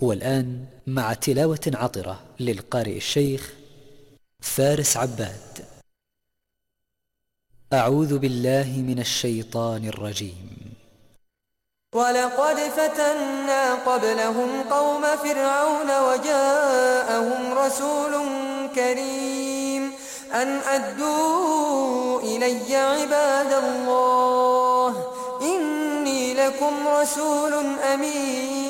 والآن مع تلاوة عطرة للقارئ الشيخ فارس عباد. أعوذ بالله من الشيطان الرجيم. ولقد فتنا قبلهم قوم فرعون وجاءهم رسول كريم. أن أدوا إلي عباد الله. إني لكم رسول أمين.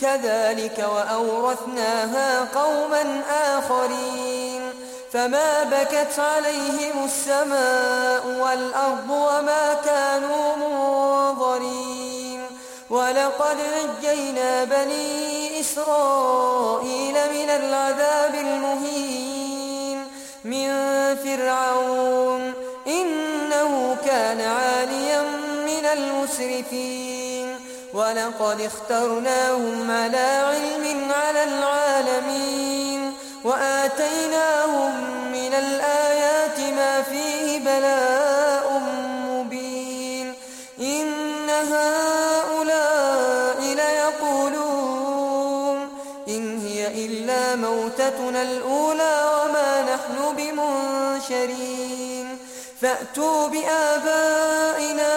كذلك وأورثناها قوما آخرين. فما بكت عليهم السماء والأرض وما كانوا منظرين. ولقد نجينا بني إسرائيل من العذاب المهين. من فرعون إنه كان عاليا من المسرفين. وَلَقَدْ اخْتَرْنَاهُمْ عَلَى عِلْمٍ عَلَى الْعَالَمِينَ وَآتَيْنَاهُمْ مِنَ الْآيَاتِ مَا فِيهِ بَلَاءٌ مُبِينٌ إِنَّ هَؤُلَاءِ لَيَقُولُونَ إِنْ هِيَ إِلَّا مَوْتَتُنَا الْأُولَى وَمَا نَحْنُ بِمُنْشَرِينَ فَأْتُوا بِآبَائِنَا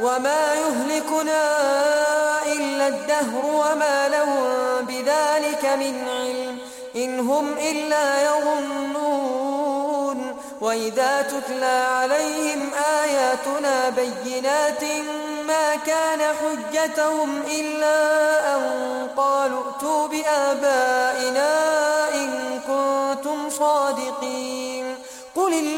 وما يهلكنا إلا الدهر وما لهم بذلك من علم إن هم إلا يظنون وإذا تتلى عليهم آياتنا بينات ما كان حجتهم إلا أن قالوا ائتوا بآبائنا إن كنتم صادقين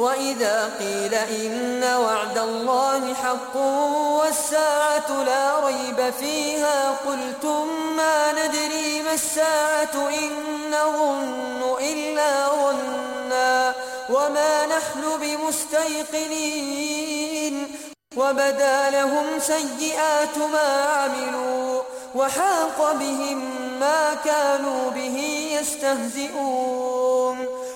وَإِذَا قِيلَ إِنَّ وَعْدَ اللَّهِ حَقٌّ وَالسَّاعَةُ لَا رَيْبَ فِيهَا قُلْتُمْ مَا نَدْرِي مَا السَّاعَةُ إِن نَّظُنُّ إِلَّا ظَنًّا وَمَا نَحْنُ بِمُسْتَيْقِنِينَ وَبَدَا لَهُمْ سَيِّئَاتُ مَا عَمِلُوا وَحَاقَ بِهِم مَّا كَانُوا بِهِ يَسْتَهْزِئُونَ